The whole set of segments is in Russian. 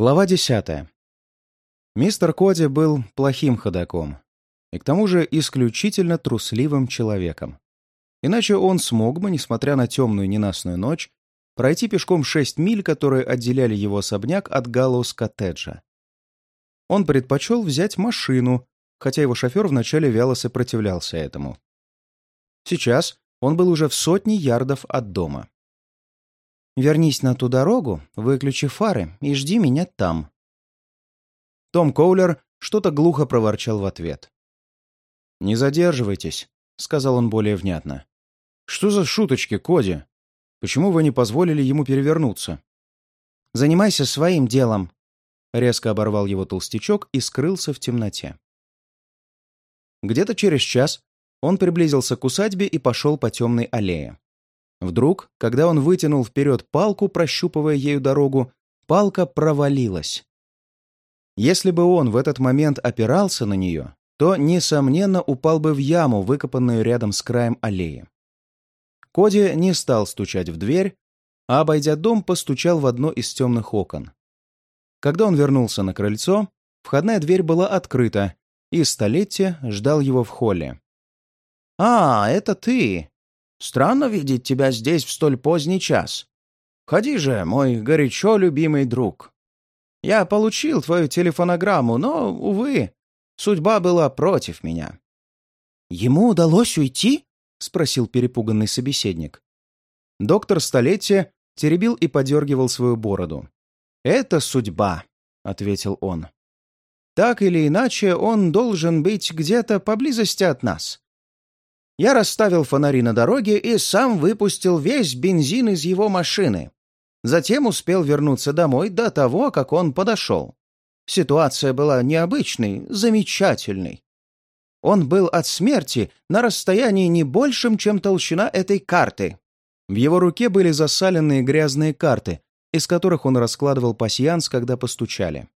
Глава десятая. Мистер Коди был плохим ходаком и к тому же исключительно трусливым человеком. Иначе он смог бы, несмотря на темную ненастную ночь, пройти пешком шесть миль, которые отделяли его особняк от Галлоус-коттеджа. Он предпочел взять машину, хотя его шофер вначале вяло сопротивлялся этому. Сейчас он был уже в сотне ярдов от дома. Вернись на ту дорогу, выключи фары и жди меня там». Том Коулер что-то глухо проворчал в ответ. «Не задерживайтесь», — сказал он более внятно. «Что за шуточки, Коди? Почему вы не позволили ему перевернуться?» «Занимайся своим делом», — резко оборвал его толстячок и скрылся в темноте. Где-то через час он приблизился к усадьбе и пошел по темной аллее. Вдруг, когда он вытянул вперед палку, прощупывая ею дорогу, палка провалилась. Если бы он в этот момент опирался на нее, то, несомненно, упал бы в яму, выкопанную рядом с краем аллеи. Коди не стал стучать в дверь, а, обойдя дом, постучал в одно из темных окон. Когда он вернулся на крыльцо, входная дверь была открыта, и столетие ждал его в холле. «А, это ты!» Странно видеть тебя здесь в столь поздний час. Ходи же, мой горячо любимый друг. Я получил твою телефонограмму, но, увы, судьба была против меня». «Ему удалось уйти?» — спросил перепуганный собеседник. Доктор Столетия теребил и подергивал свою бороду. «Это судьба», — ответил он. «Так или иначе, он должен быть где-то поблизости от нас. Я расставил фонари на дороге и сам выпустил весь бензин из его машины. Затем успел вернуться домой до того, как он подошел. Ситуация была необычной, замечательной. Он был от смерти на расстоянии не большим, чем толщина этой карты. В его руке были засаленные грязные карты, из которых он раскладывал пасьянс, когда постучали.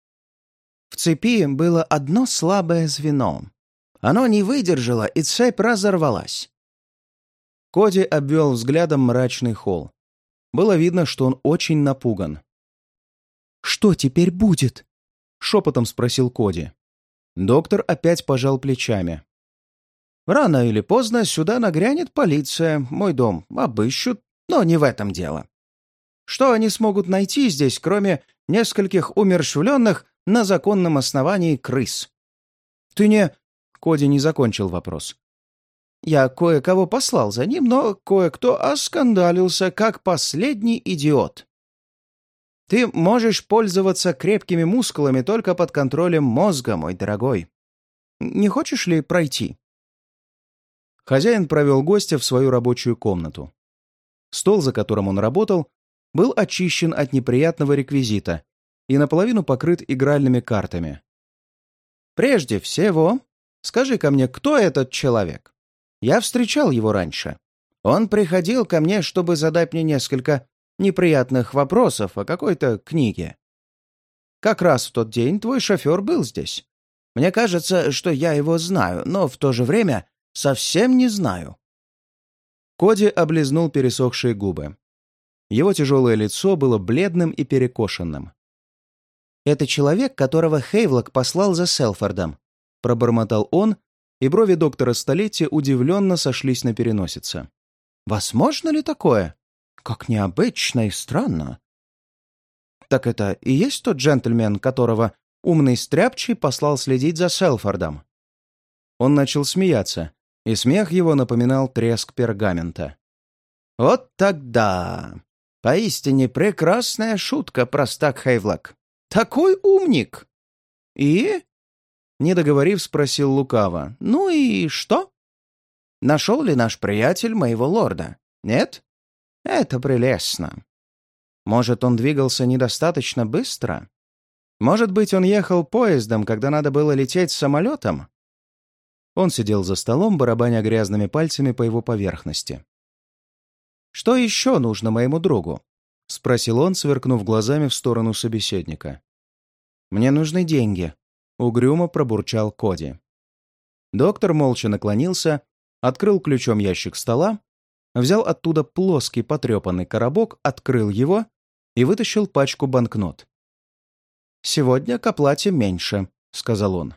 В цепи было одно слабое звено. Оно не выдержало, и цепь разорвалась. Коди обвел взглядом мрачный холл. Было видно, что он очень напуган. «Что теперь будет?» — шепотом спросил Коди. Доктор опять пожал плечами. «Рано или поздно сюда нагрянет полиция, мой дом обыщут, но не в этом дело. Что они смогут найти здесь, кроме нескольких умершвленных на законном основании крыс? Ты не... Коди не закончил вопрос. Я кое-кого послал за ним, но кое-кто оскандалился, как последний идиот. Ты можешь пользоваться крепкими мускулами только под контролем мозга, мой дорогой. Не хочешь ли пройти?» Хозяин провел гостя в свою рабочую комнату. Стол, за которым он работал, был очищен от неприятного реквизита и наполовину покрыт игральными картами. «Прежде всего, Скажи ко мне, кто этот человек? Я встречал его раньше. Он приходил ко мне, чтобы задать мне несколько неприятных вопросов о какой-то книге. Как раз в тот день твой шофер был здесь. Мне кажется, что я его знаю, но в то же время совсем не знаю». Коди облизнул пересохшие губы. Его тяжелое лицо было бледным и перекошенным. «Это человек, которого Хейвлок послал за Селфордом. Пробормотал он, и брови доктора столетия удивленно сошлись на переносице. «Возможно ли такое? Как необычно и странно!» «Так это и есть тот джентльмен, которого умный стряпчий послал следить за Селфордом?» Он начал смеяться, и смех его напоминал треск пергамента. «Вот тогда! Поистине прекрасная шутка, простак Хейвлок! Такой умник!» «И?» Не договорив, спросил лукаво. «Ну и что?» «Нашел ли наш приятель моего лорда? Нет? Это прелестно. Может, он двигался недостаточно быстро? Может быть, он ехал поездом, когда надо было лететь самолетом?» Он сидел за столом, барабаня грязными пальцами по его поверхности. «Что еще нужно моему другу?» — спросил он, сверкнув глазами в сторону собеседника. «Мне нужны деньги», Угрюмо пробурчал Коди. Доктор молча наклонился, открыл ключом ящик стола, взял оттуда плоский потрепанный коробок, открыл его и вытащил пачку банкнот. сегодня к оплате меньше», — сказал он.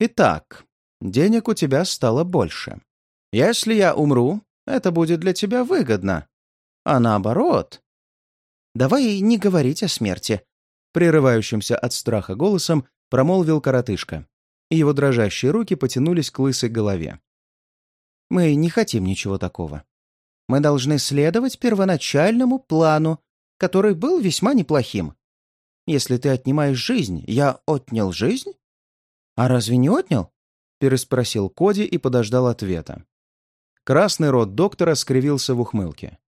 «Итак, денег у тебя стало больше. Если я умру, это будет для тебя выгодно. А наоборот...» «Давай не говорить о смерти», — прерывающимся от страха голосом промолвил коротышка, и его дрожащие руки потянулись к лысой голове. «Мы не хотим ничего такого. Мы должны следовать первоначальному плану, который был весьма неплохим. Если ты отнимаешь жизнь, я отнял жизнь? А разве не отнял? Переспросил Коди и подождал ответа. Красный рот доктора скривился в ухмылке.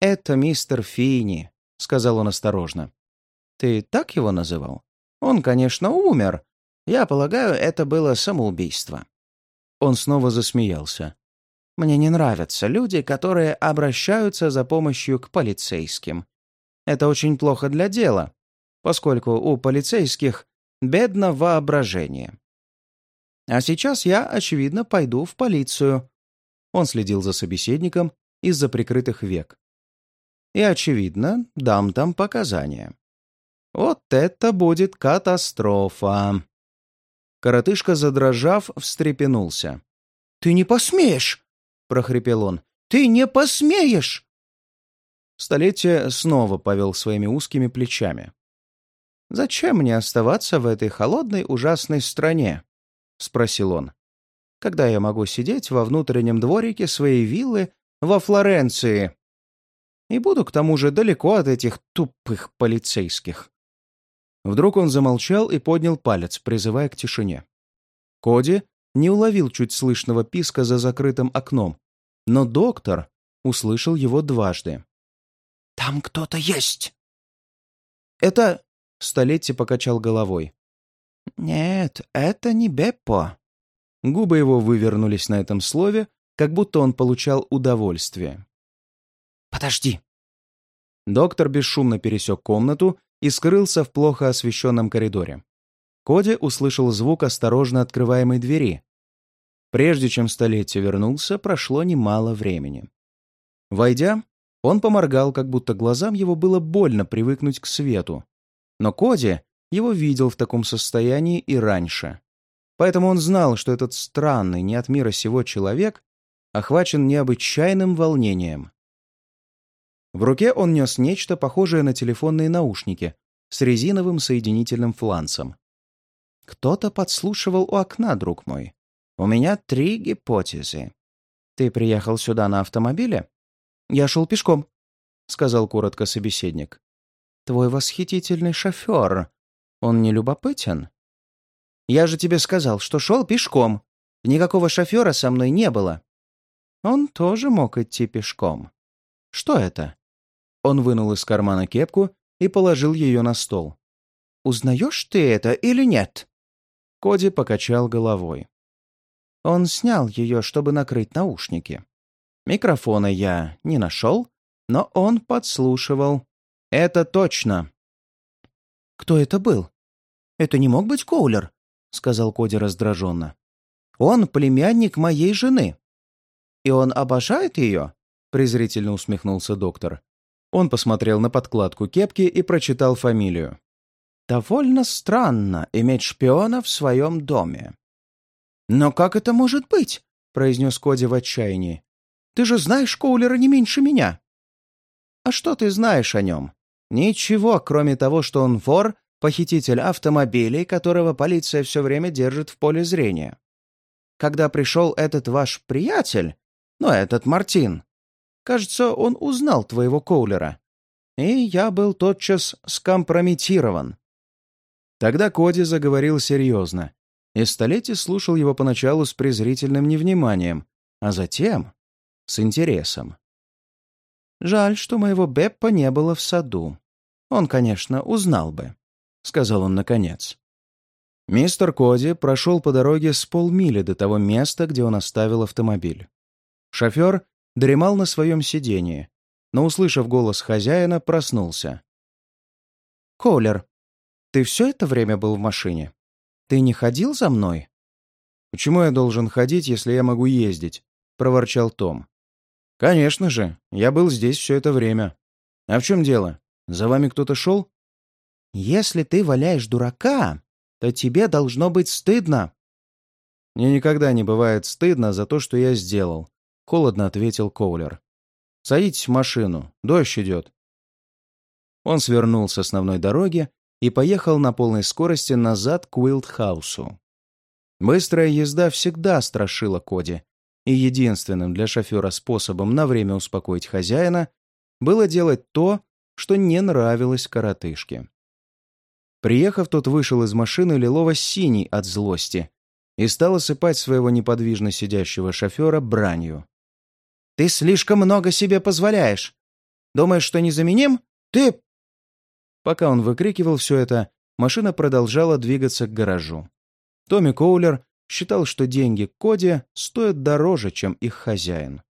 «Это мистер Фини», — сказал он осторожно. «Ты так его называл? Он, конечно, умер. Я полагаю, это было самоубийство». Он снова засмеялся. «Мне не нравятся люди, которые обращаются за помощью к полицейским. Это очень плохо для дела, поскольку у полицейских бедно воображение. А сейчас я, очевидно, пойду в полицию. Он следил за собеседником из-за прикрытых век. И, очевидно, дам там показания. Вот это будет катастрофа. Коротышка, задрожав, встрепенулся. «Ты не посмеешь!» — прохрипел он. «Ты не посмеешь!» Столетие снова повел своими узкими плечами. «Зачем мне оставаться в этой холодной ужасной стране?» — спросил он. «Когда я могу сидеть во внутреннем дворике своей виллы во Флоренции и буду к тому же далеко от этих тупых полицейских?» Вдруг он замолчал и поднял палец, призывая к тишине. Коди не уловил чуть слышного писка за закрытым окном, но доктор услышал его дважды. «Там кто-то есть!» «Это...» — Столетие покачал головой. «Нет, это не Беппо». Губы его вывернулись на этом слове, как будто он получал удовольствие. «Подожди!» Доктор бесшумно пересек комнату и скрылся в плохо освещенном коридоре. Коди услышал звук осторожно открываемой двери. Прежде чем столетие вернулся, прошло немало времени. Войдя, он поморгал, как будто глазам его было больно привыкнуть к свету. Но Коди его видел в таком состоянии и раньше. Поэтому он знал, что этот странный, не от мира сего человек охвачен необычайным волнением. В руке он нес нечто похожее на телефонные наушники с резиновым соединительным фланцем. «Кто-то подслушивал у окна, друг мой. У меня три гипотезы. Ты приехал сюда на автомобиле?» «Я шел пешком», — сказал коротко собеседник. «Твой восхитительный шофер. Он не любопытен?» «Я же тебе сказал, что шел пешком. Никакого шофера со мной не было». «Он тоже мог идти пешком. Что это?» Он вынул из кармана кепку и положил ее на стол. «Узнаешь ты это или нет?» Коди покачал головой. Он снял ее, чтобы накрыть наушники. Микрофона я не нашел, но он подслушивал. Это точно. «Кто это был?» «Это не мог быть Коулер», — сказал Коди раздраженно. «Он племянник моей жены». «И он обожает ее?» — презрительно усмехнулся доктор. Он посмотрел на подкладку кепки и прочитал фамилию. «Довольно странно иметь шпиона в своем доме». «Но как это может быть?» — произнес Коди в отчаянии. Ты же знаешь Коулера не меньше меня». «А что ты знаешь о нем?» «Ничего, кроме того, что он вор, похититель автомобилей, которого полиция все время держит в поле зрения. Когда пришел этот ваш приятель, ну, этот Мартин, кажется, он узнал твоего Коулера. И я был тотчас скомпрометирован». Тогда Коди заговорил серьезно, и Столетий слушал его поначалу с презрительным невниманием, а затем с интересом. «Жаль, что моего Беппа не было в саду. Он, конечно, узнал бы», — сказал он наконец. Мистер Коди прошел по дороге с полмили до того места, где он оставил автомобиль. Шофер дремал на своем сидении, но, услышав голос хозяина, проснулся. «Колер, ты все это время был в машине? Ты не ходил за мной?» «Почему я должен ходить, если я могу ездить?» — проворчал Том. «Конечно же, я был здесь все это время. А в чем дело? За вами кто-то шел?» «Если ты валяешь дурака, то тебе должно быть стыдно». «Мне никогда не бывает стыдно за то, что я сделал», — холодно ответил Коулер. «Садитесь в машину, дождь идет». Он свернул с основной дороги и поехал на полной скорости назад к Уилдхаусу. Быстрая езда всегда страшила Коди, и единственным для шофера способом на время успокоить хозяина было делать то, что не нравилось коротышке. Приехав, тот вышел из машины лилово-синий от злости и стал осыпать своего неподвижно сидящего шофера бранью. «Ты слишком много себе позволяешь. Думаешь, что незаменим? Ты...» Пока он выкрикивал все это, машина продолжала двигаться к гаражу. Томми Коулер считал, что деньги Коди стоят дороже, чем их хозяин.